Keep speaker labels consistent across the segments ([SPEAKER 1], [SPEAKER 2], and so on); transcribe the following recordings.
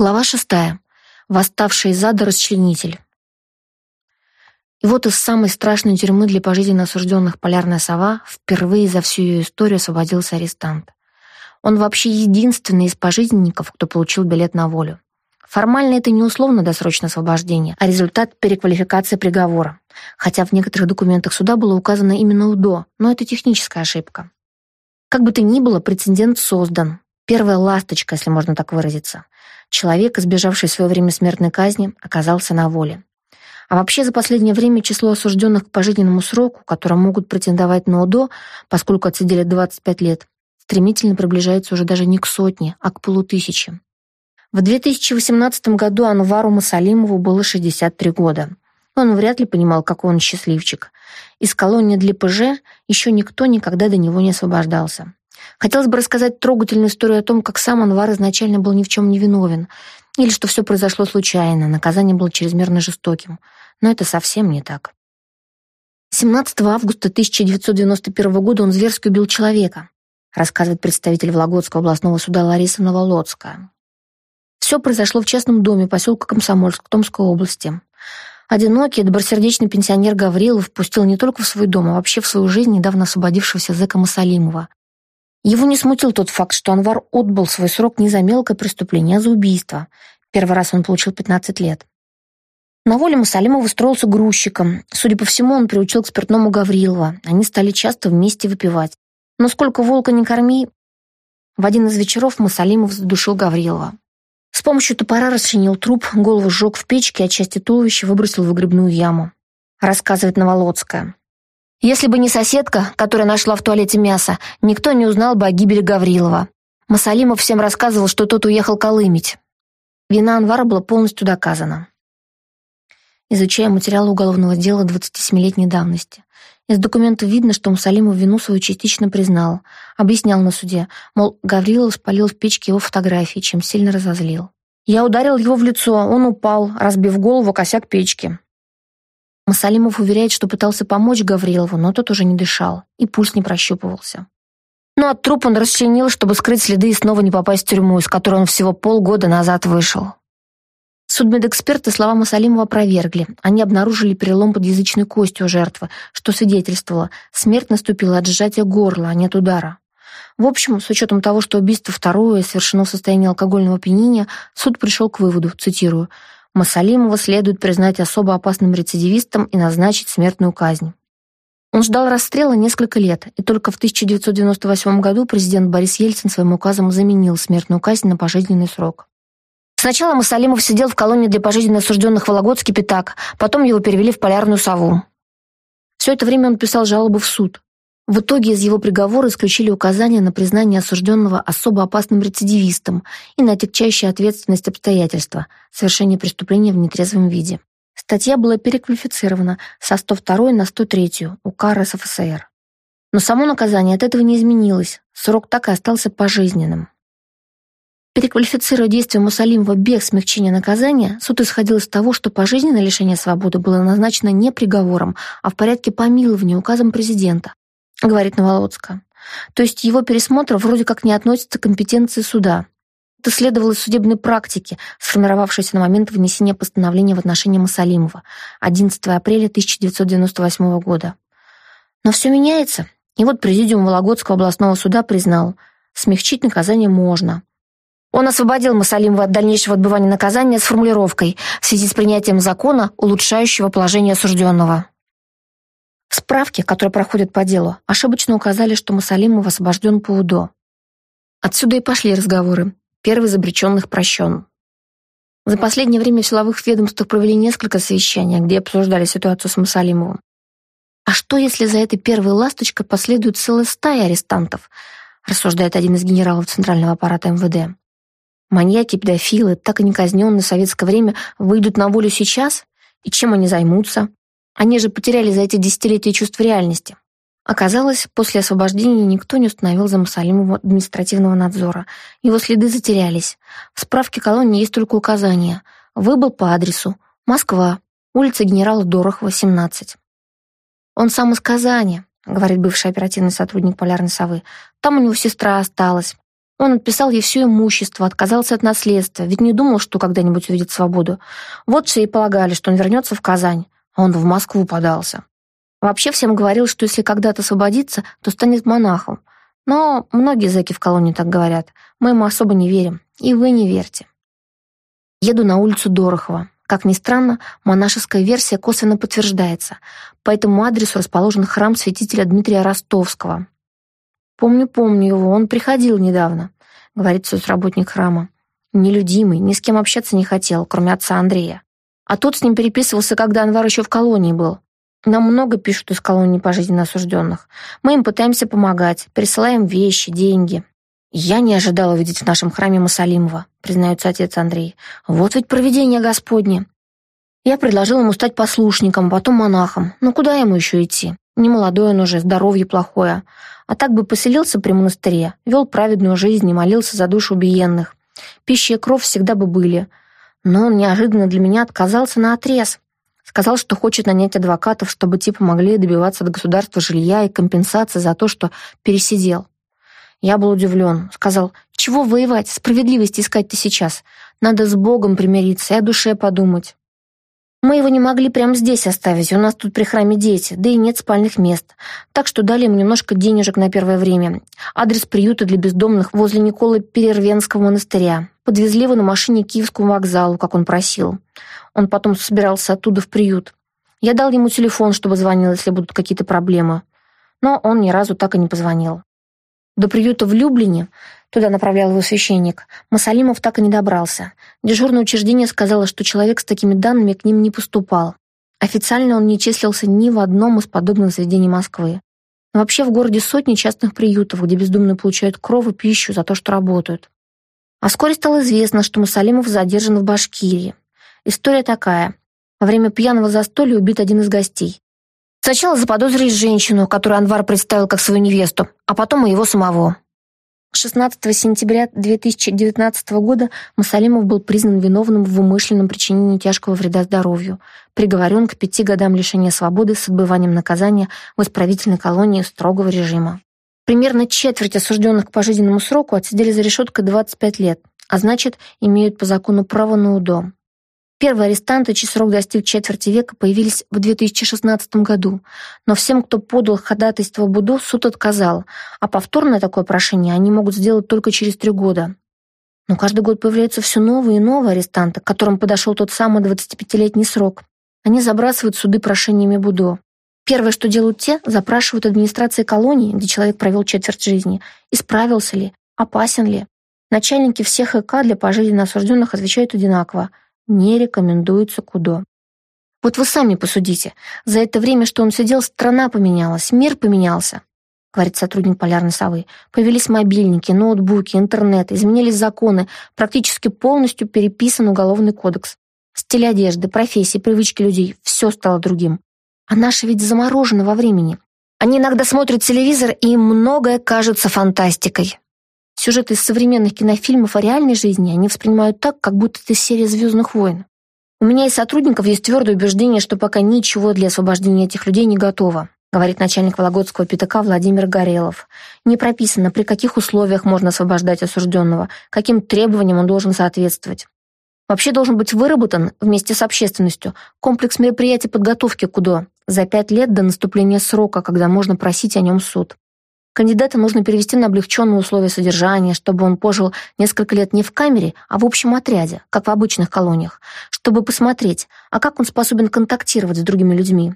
[SPEAKER 1] Глава шестая. Восставший из ада расчленитель. И вот из самой страшной тюрьмы для пожизненно осужденных полярная сова впервые за всю ее историю освободился арестант. Он вообще единственный из пожизненников, кто получил билет на волю. Формально это не условно досрочное освобождение, а результат переквалификации приговора. Хотя в некоторых документах суда было указано именно УДО, но это техническая ошибка. Как бы то ни было, прецедент создан. Первая ласточка, если можно так выразиться. Человек, избежавший в свое время смертной казни, оказался на воле. А вообще за последнее время число осужденных к пожизненному сроку, которые могут претендовать на УДО, поскольку отсидели 25 лет, стремительно приближается уже даже не к сотне, а к полутысяче. В 2018 году Анвару Масалимову было 63 года. Он вряд ли понимал, какой он счастливчик. Из колонии для ПЖ еще никто никогда до него не освобождался. Хотелось бы рассказать трогательную историю о том, как сам Анвар изначально был ни в чем не виновен, или что все произошло случайно, наказание было чрезмерно жестоким. Но это совсем не так. 17 августа 1991 года он зверски убил человека, рассказывает представитель Вологодского областного суда Лариса Новолодская. Все произошло в частном доме поселка Комсомольск Томской области. Одинокий, добросердечный пенсионер Гаврилов впустил не только в свой дом, а вообще в свою жизнь недавно освободившегося зэка Масалимова. Его не смутил тот факт, что Анвар отбыл свой срок не за мелкое преступление, а за убийство. Первый раз он получил 15 лет. На воле Масалимов устроился грузчиком. Судя по всему, он приучил к спиртному Гаврилова. Они стали часто вместе выпивать. Но сколько волка не корми... В один из вечеров Масалимов задушил Гаврилова. С помощью топора расчленил труп, голову сжег в печке, а части туловища выбросил в выгребную яму. Рассказывает Новолодская. Если бы не соседка, которая нашла в туалете мясо, никто не узнал бы о гибели Гаврилова. Масалимов всем рассказывал, что тот уехал колымить. Вина Анвара была полностью доказана. Изучая материалы уголовного дела 27-летней давности. Из документов видно, что Мусалимов вину свою частично признал. Объяснял на суде, мол, Гаврилов спалил в печке его фотографии, чем сильно разозлил. Я ударил его в лицо, он упал, разбив голову косяк печки. Масалимов уверяет, что пытался помочь Гаврилову, но тот уже не дышал, и пульс не прощупывался. Но от труп он расчленил, чтобы скрыть следы и снова не попасть в тюрьму, из которой он всего полгода назад вышел. Судмедэксперты слова Масалимова опровергли. Они обнаружили перелом подъязычной кости у жертвы, что свидетельствовало, смерть наступила от сжатия горла, а не от удара. В общем, с учетом того, что убийство второе совершено в состоянии алкогольного опьянения, суд пришел к выводу, цитирую, Масалимова следует признать особо опасным рецидивистом и назначить смертную казнь. Он ждал расстрела несколько лет, и только в 1998 году президент Борис Ельцин своим указом заменил смертную казнь на пожизненный срок. Сначала Масалимов сидел в колонии для пожизненно осужденных Вологодский Пятак, потом его перевели в Полярную Сову. Все это время он писал жалобы в суд. В итоге из его приговора исключили указания на признание осужденного особо опасным рецидивистом и на отягчающую ответственность обстоятельства совершения преступления в нетрезвом виде. Статья была переквалифицирована со 102 на 103 УК РСФСР. Но само наказание от этого не изменилось, срок так и остался пожизненным. Переквалифицируя действия Мусалимова без смягчения наказания, суд исходил из того, что пожизненное лишение свободы было назначено не приговором, а в порядке помилования указом президента, — говорит Новолодская. То есть его пересмотр вроде как не относится к компетенции суда. Это следовало из судебной практики, сформировавшейся на момент вынесения постановления в отношении Масалимова 11 апреля 1998 года. Но все меняется. И вот президиум Вологодского областного суда признал, смягчить наказание можно. Он освободил Масалимова от дальнейшего отбывания наказания с формулировкой в связи с принятием закона, улучшающего положение осужденного. В справке, которая проходит по делу, ошибочно указали, что Масалимов освобожден по УДО. Отсюда и пошли разговоры. Первый из обреченных прощен. За последнее время в силовых ведомствах провели несколько совещаний, где обсуждали ситуацию с Масалимовым. А что, если за этой первой ласточкой последует целая стая арестантов, рассуждает один из генералов Центрального аппарата МВД. Маньяки, педофилы, так и не казненные в советское время, выйдут на волю сейчас? И чем они займутся? Они же потеряли за эти десятилетия чувство реальности. Оказалось, после освобождения никто не установил за Мусалимова административного надзора. Его следы затерялись. В справке колонии есть только указание. Выбыл по адресу. Москва. Улица генерала Дорохова, 17. Он сам из Казани, говорит бывший оперативный сотрудник Полярной совы. Там у него сестра осталась. Он отписал ей все имущество, отказался от наследства, ведь не думал, что когда-нибудь увидит свободу. Вот все и полагали, что он вернется в Казань, он в Москву подался. Вообще всем говорил, что если когда-то освободится, то станет монахом. Но многие зэки в колонии так говорят. Мы ему особо не верим. И вы не верьте. Еду на улицу Дорохова. Как ни странно, монашеская версия косвенно подтверждается. По этому адресу расположен храм святителя Дмитрия Ростовского. «Помню, помню его, он приходил недавно», — говорит соцработник храма. Нелюдимый, ни с кем общаться не хотел, кроме отца Андрея. А тот с ним переписывался, когда Анвар еще в колонии был. Нам много пишут из колонии пожизненно осужденных. Мы им пытаемся помогать, присылаем вещи, деньги. «Я не ожидал увидеть в нашем храме Масалимова», признается отец Андрей. «Вот ведь провидение Господне». Я предложил ему стать послушником, потом монахом. Но куда ему еще идти? Не молодой он уже, здоровье плохое. А так бы поселился при монастыре, вел праведную жизнь и молился за душу убиенных. Пища и кровь всегда бы были. Но он неожиданно для меня отказался на отрез. Сказал, что хочет нанять адвокатов, чтобы те помогли добиваться от государства жилья и компенсации за то, что пересидел. Я был удивлен. Сказал, чего воевать, справедливости искать-то сейчас? Надо с Богом примириться и о душе подумать. Мы его не могли прямо здесь оставить, у нас тут при храме дети, да и нет спальных мест. Так что дали ему немножко денежек на первое время. Адрес приюта для бездомных возле Николы Перервенского монастыря. Подвезли его на машине к Киевскому вокзалу, как он просил. Он потом собирался оттуда в приют. Я дал ему телефон, чтобы звонил, если будут какие-то проблемы. Но он ни разу так и не позвонил. До приюта в Люблине Туда направлял его священник. Масалимов так и не добрался. Дежурное учреждение сказало, что человек с такими данными к ним не поступал. Официально он не числился ни в одном из подобных заведений Москвы. Но вообще в городе сотни частных приютов, где бездумно получают кров и пищу за то, что работают. А вскоре стало известно, что Масалимов задержан в Башкирии. История такая. Во время пьяного застолья убит один из гостей. Сначала заподозрили женщину, которую Анвар представил как свою невесту, а потом и его самого. 16 сентября 2019 года Масалимов был признан виновным в умышленном причинении тяжкого вреда здоровью, приговорен к пяти годам лишения свободы с отбыванием наказания в исправительной колонии строгого режима. Примерно четверть осужденных к пожизненному сроку отсидели за решеткой 25 лет, а значит, имеют по закону право на УДО. Первые арестанты, чей срок достиг четверти века, появились в 2016 году, но всем, кто подал ходатайство об УДО, суд отказал, а повторное такое прошение они могут сделать только через три года. Но каждый год появляются все новые и новые арестанты, к которым подошел тот самый 25-летний срок. Они забрасывают суды прошениями БУДО. Первое, что делают те, запрашивают администрации колонии, где человек провел четверть жизни, исправился ли, опасен ли. Начальники всех ЭК для пожизненно осужденных отвечают одинаково – не рекомендуется КУДО. Вот вы сами посудите. За это время, что он сидел, страна поменялась, мир поменялся, говорит сотрудник полярной совы. Появились мобильники, ноутбуки, интернет, изменились законы, практически полностью переписан уголовный кодекс. Стиль одежды, профессии, привычки людей – все стало другим. А наши ведь заморожены во времени. Они иногда смотрят телевизор, и им многое кажется фантастикой. Сюжеты из современных кинофильмов о реальной жизни они воспринимают так, как будто это серия «Звездных войн». У меня и сотрудников есть твердое убеждение, что пока ничего для освобождения этих людей не готово, говорит начальник Вологодского ПТК Владимир Горелов. Не прописано, при каких условиях можно освобождать осужденного, каким требованиям он должен соответствовать. Вообще должен быть выработан вместе с общественностью комплекс мероприятий подготовки к УДО за пять лет до наступления срока, когда можно просить о нем суд. Кандидата нужно перевести на облегченные условия содержания, чтобы он пожил несколько лет не в камере, а в общем отряде, как в обычных колониях, чтобы посмотреть, а как он способен контактировать с другими людьми.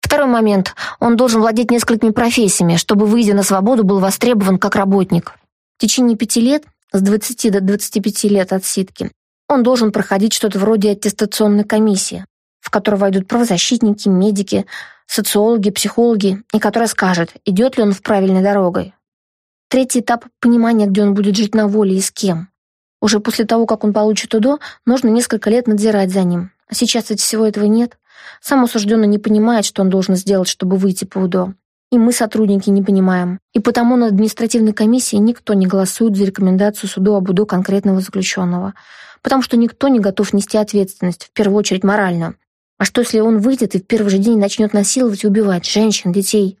[SPEAKER 1] Второй момент. Он должен владеть несколькими профессиями, чтобы, выйдя на свободу, был востребован как работник. В течение пяти лет, с 20 до 25 лет отсидки, он должен проходить что-то вроде аттестационной комиссии, в которую войдут правозащитники, медики, социологи, психологи, и которая скажет, идет ли он в правильной дорогой. Третий этап – понимания, где он будет жить на воле и с кем. Уже после того, как он получит УДО, нужно несколько лет надзирать за ним. А сейчас ведь всего этого нет. Сам осужденный не понимает, что он должен сделать, чтобы выйти по УДО. И мы, сотрудники, не понимаем. И потому на административной комиссии никто не голосует за рекомендацию суду об УДО конкретного заключенного. Потому что никто не готов нести ответственность, в первую очередь морально. А что, если он выйдет и в первый же день начнет насиловать и убивать женщин, детей?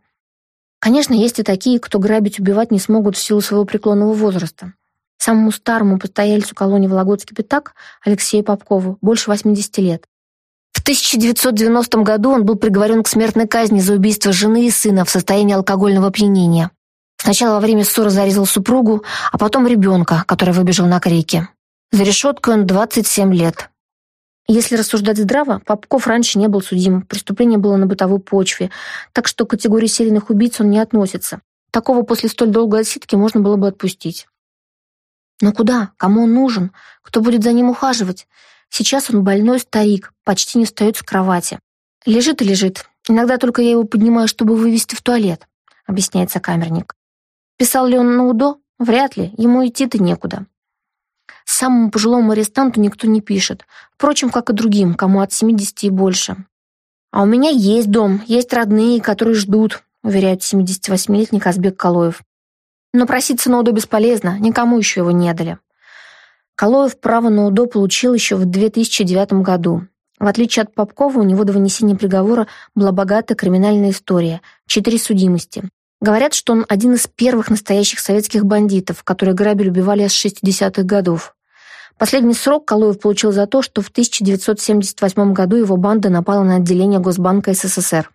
[SPEAKER 1] Конечно, есть и такие, кто грабить, убивать не смогут в силу своего преклонного возраста. Самому старому постояльцу колонии Вологодский пятак Алексею Попкову больше 80 лет. В 1990 году он был приговорен к смертной казни за убийство жены и сына в состоянии алкогольного опьянения. Сначала во время ссоры зарезал супругу, а потом ребенка, который выбежал на крики. За решеткой он 27 лет. Если рассуждать здраво, Попков раньше не был судим, преступление было на бытовой почве, так что к категории серийных убийц он не относится. Такого после столь долгой отсидки можно было бы отпустить. Но куда? Кому он нужен? Кто будет за ним ухаживать? Сейчас он больной старик, почти не встает с кровати. Лежит и лежит. Иногда только я его поднимаю, чтобы вывести в туалет, объясняется камерник. Писал ли он на УДО? Вряд ли, ему идти-то некуда. Самому пожилому арестанту никто не пишет. Впрочем, как и другим, кому от 70 и больше. «А у меня есть дом, есть родные, которые ждут», уверяет 78-летний Казбек Калоев. Но проситься на УДО бесполезно, никому еще его не дали. Калоев право на УДО получил еще в 2009 году. В отличие от Попкова, у него до вынесения приговора была богатая криминальная история, четыре судимости. Говорят, что он один из первых настоящих советских бандитов, которые грабили убивали с 60-х годов. Последний срок Калоев получил за то, что в 1978 году его банда напала на отделение Госбанка СССР.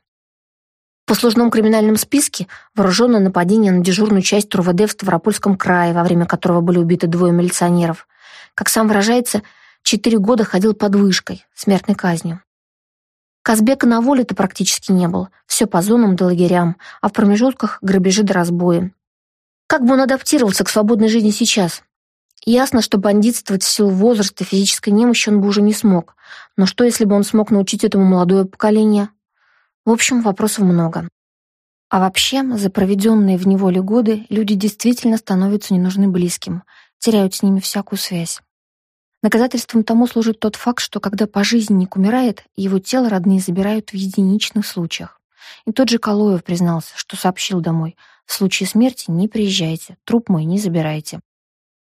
[SPEAKER 1] В послужном криминальном списке вооруженное нападение на дежурную часть РУВД в Ставропольском крае, во время которого были убиты двое милиционеров. Как сам выражается, четыре года ходил под вышкой, смертной казнью. Казбека на воле-то практически не был, все по зонам да лагерям, а в промежутках грабежи да разбои. Как бы он адаптировался к свободной жизни сейчас? Ясно, что бандитствовать в силу возраста и физической немощи он бы уже не смог. Но что, если бы он смог научить этому молодое поколение? В общем, вопросов много. А вообще, за проведенные в неволе годы люди действительно становятся не нужны близким, теряют с ними всякую связь. Доказательством тому служит тот факт, что когда пожизненник умирает, его тело родные забирают в единичных случаях. И тот же Калоев признался, что сообщил домой, в случае смерти не приезжайте, труп мой не забирайте.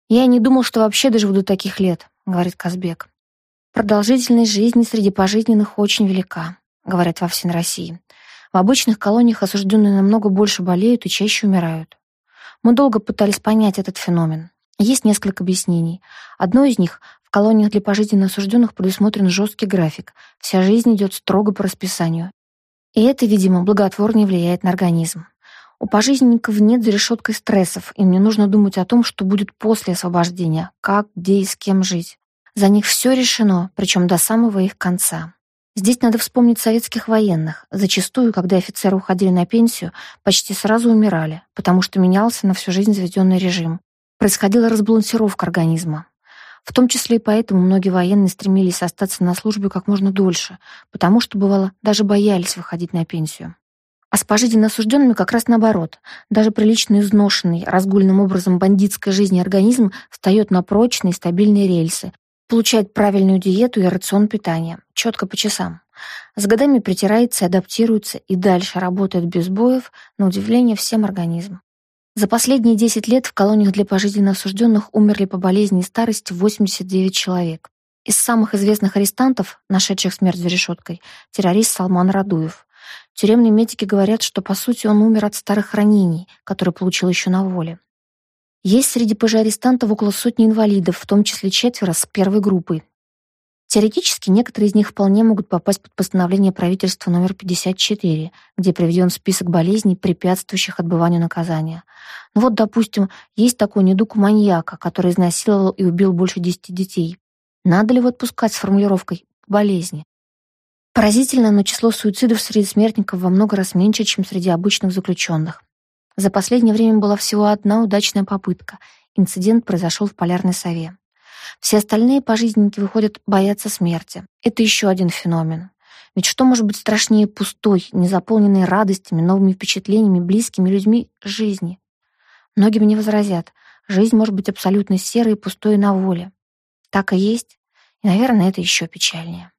[SPEAKER 1] «Я не думал, что вообще доживу до таких лет», — говорит Казбек. Продолжительность жизни среди пожизненных очень велика говорят во всей России. В обычных колониях осужденные намного больше болеют и чаще умирают. Мы долго пытались понять этот феномен. Есть несколько объяснений. Одно из них — в колониях для пожизненно осужденных предусмотрен жесткий график. Вся жизнь идет строго по расписанию. И это, видимо, благотворнее влияет на организм. У пожизненников нет за решеткой стрессов, им не нужно думать о том, что будет после освобождения, как, где и с кем жить. За них все решено, причем до самого их конца. Здесь надо вспомнить советских военных. Зачастую, когда офицеры уходили на пенсию, почти сразу умирали, потому что менялся на всю жизнь заведенный режим. Происходила разбалансировка организма. В том числе и поэтому многие военные стремились остаться на службе как можно дольше, потому что, бывало, даже боялись выходить на пенсию. А с пожизненно осужденными как раз наоборот. Даже прилично изношенный, разгульным образом бандитской жизни организм встает на прочные стабильные рельсы, Получает правильную диету и рацион питания, четко по часам. С годами притирается, адаптируется и дальше работает без боев, на удивление всем организмом. За последние 10 лет в колониях для пожизненно осужденных умерли по болезни и старости 89 человек. Из самых известных арестантов, нашедших смерть за решеткой, террорист Салман Радуев. Тюремные медики говорят, что по сути он умер от старых ранений, которые получил еще на воле. Есть среди пожарестантов около сотни инвалидов, в том числе четверо с первой группы. Теоретически некоторые из них вполне могут попасть под постановление правительства номер 54, где приведен список болезней, препятствующих отбыванию наказания. Ну вот, допустим, есть такой недуг маньяка, который изнасиловал и убил больше 10 детей. Надо ли его отпускать с формулировкой «болезни»? Поразительно, но число суицидов среди смертников во много раз меньше, чем среди обычных заключенных. За последнее время была всего одна удачная попытка. Инцидент произошел в полярной сове. Все остальные пожизненники выходят бояться смерти. Это еще один феномен. Ведь что может быть страшнее пустой, незаполненной радостями, новыми впечатлениями, близкими людьми жизни? Многие мне возразят, жизнь может быть абсолютно серой и пустой на воле. Так и есть, и, наверное, это еще печальнее.